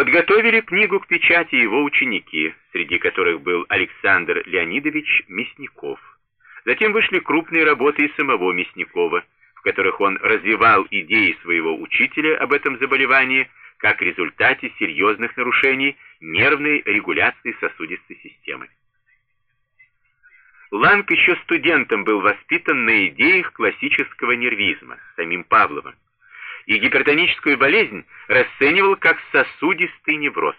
Подготовили книгу к печати его ученики, среди которых был Александр Леонидович Мясников. Затем вышли крупные работы и самого Мясникова, в которых он развивал идеи своего учителя об этом заболевании как результате серьезных нарушений нервной регуляции сосудистой системы. Ланг еще студентом был воспитан на идеях классического нервизма, самим Павловым, и гипертоническую болезнь расценивал как сосудистый невроз.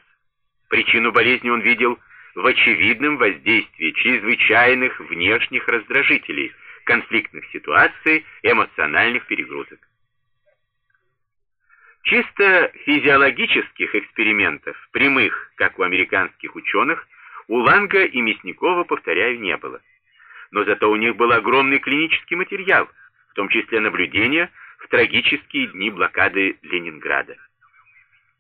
Причину болезни он видел в очевидном воздействии чрезвычайных внешних раздражителей, конфликтных ситуаций, эмоциональных перегрузок. Чисто физиологических экспериментов, прямых, как у американских ученых, у Ланга и Мясникова, повторяю, не было. Но зато у них был огромный клинический материал, в том числе наблюдения в трагические дни блокады Ленинграда.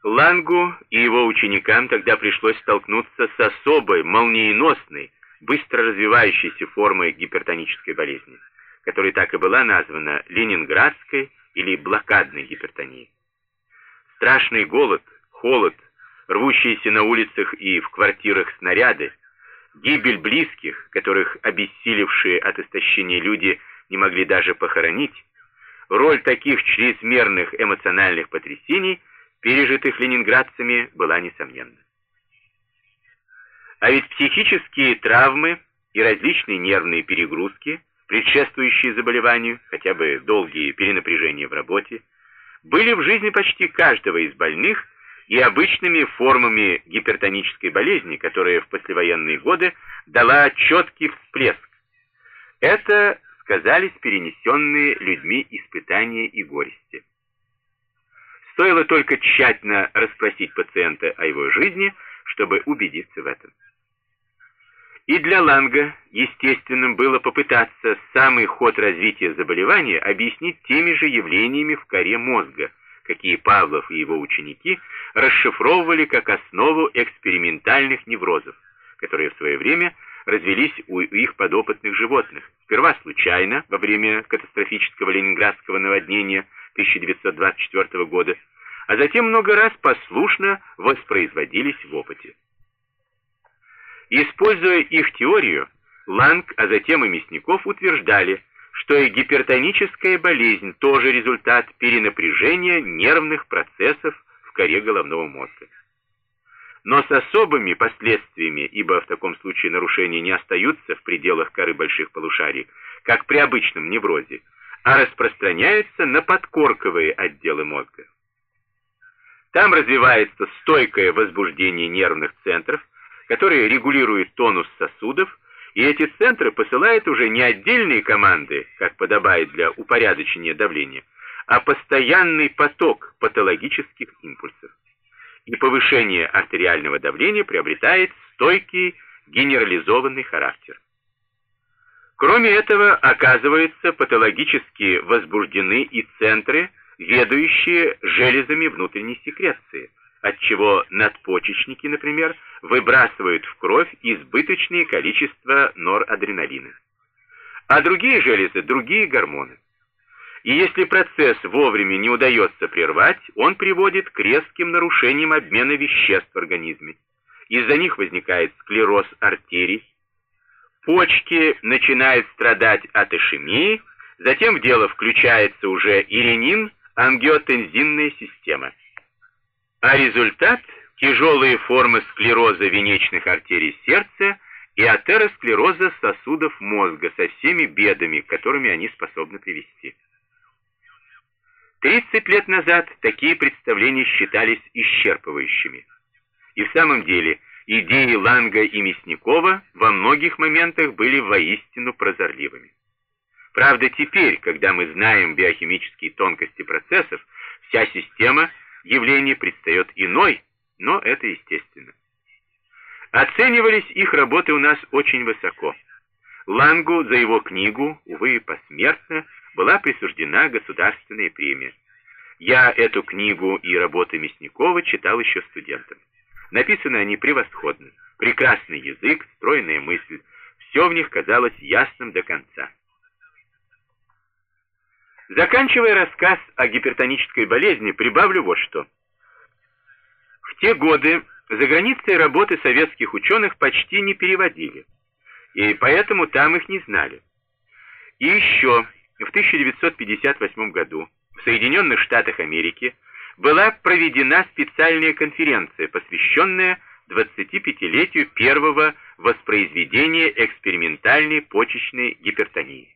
Лангу и его ученикам тогда пришлось столкнуться с особой, молниеносной, быстро развивающейся формой гипертонической болезни, которая так и была названа ленинградской или блокадной гипертонией. Страшный голод, холод, рвущиеся на улицах и в квартирах снаряды, гибель близких, которых обессилевшие от истощения люди не могли даже похоронить, роль таких чрезмерных эмоциональных потрясений, пережитых ленинградцами, была несомненна. А ведь психические травмы и различные нервные перегрузки, предшествующие заболеванию, хотя бы долгие перенапряжения в работе, были в жизни почти каждого из больных и обычными формами гипертонической болезни, которая в послевоенные годы дала четкий всплеск. Это сказались перенесенные людьми испытания и горести. Стоило только тщательно расспросить пациента о его жизни, чтобы убедиться в этом. И для Ланга естественным было попытаться самый ход развития заболевания объяснить теми же явлениями в коре мозга, какие Павлов и его ученики расшифровывали как основу экспериментальных неврозов, которые в свое время развелись у их подопытных животных, сперва случайно, во время катастрофического ленинградского наводнения 1924 года, а затем много раз послушно воспроизводились в опыте. Используя их теорию, Ланг, а затем и Мясников утверждали, что и гипертоническая болезнь тоже результат перенапряжения нервных процессов в коре головного мозга. Но с особыми последствиями, ибо в таком случае нарушения не остаются в пределах коры больших полушарий, как при обычном неврозе, а распространяются на подкорковые отделы мозга. Там развивается стойкое возбуждение нервных центров, которые регулируют тонус сосудов, и эти центры посылают уже не отдельные команды, как подобает для упорядочения давления, а постоянный поток патологических импульсов. И повышение артериального давления приобретает стойкий генерализованный характер. Кроме этого, оказывается, патологически возбуждены и центры, ведущие железами внутренней секреции – отчего надпочечники, например, выбрасывают в кровь избыточное количество норадреналина. А другие железы – другие гормоны. И если процесс вовремя не удается прервать, он приводит к резким нарушениям обмена веществ в организме. Из-за них возникает склероз артерий, почки начинают страдать от ишемии, затем в дело включается уже иринин, ангиотензинная система – а результат – тяжелые формы склероза венечных артерий сердца и атеросклероза сосудов мозга со всеми бедами, которыми они способны привести. 30 лет назад такие представления считались исчерпывающими. И в самом деле идеи Ланга и Мясникова во многих моментах были воистину прозорливыми. Правда, теперь, когда мы знаем биохимические тонкости процессов, вся система – явление предстает иной, но это естественно. Оценивались их работы у нас очень высоко. Лангу за его книгу, увы, посмертно, была присуждена государственная премия. Я эту книгу и работы Мясникова читал еще студентом. Написаны они превосходно. Прекрасный язык, стройная мысль. Все в них казалось ясным до конца. Заканчивая рассказ о гипертонической болезни, прибавлю вот что. В те годы за границей работы советских ученых почти не переводили, и поэтому там их не знали. И еще в 1958 году в Соединенных Штатах Америки была проведена специальная конференция, посвященная 25-летию первого воспроизведения экспериментальной почечной гипертонии.